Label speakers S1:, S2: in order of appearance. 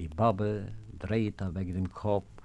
S1: Die Bubble dreht weg den Kopf.